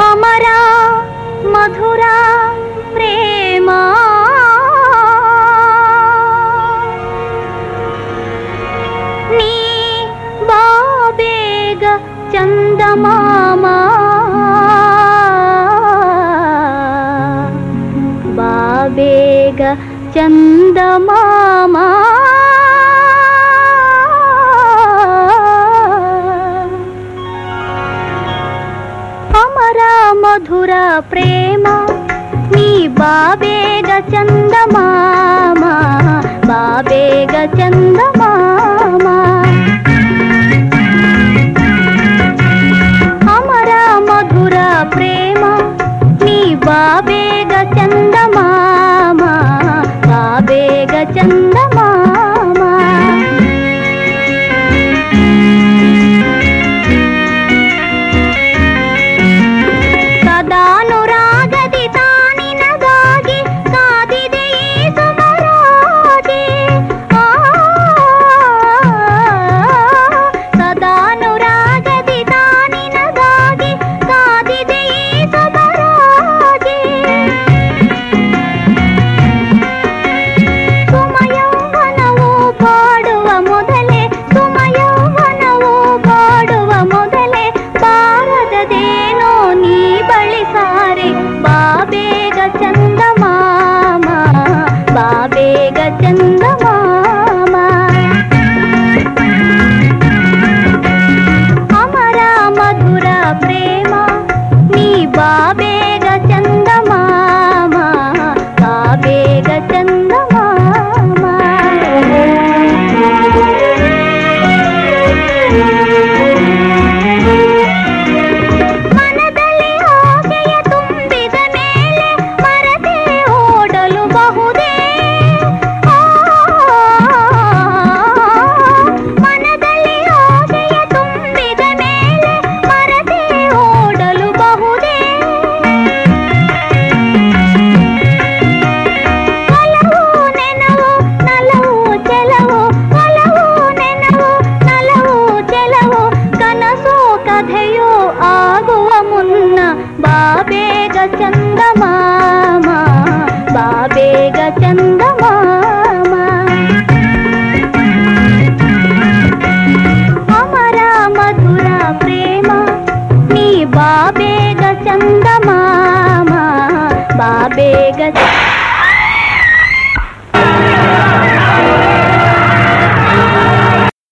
అమరా మధురా ప్రేమా. నీ బాబేగ చందమామా. బాబేగ చందమామా. मधुरा प्रेमा नी बा वेग चन्दमा చందమామ బాబేగ చందమామ. అమర మధుర ప్రేమ నీ బాబేగ చందమామ బాబేగ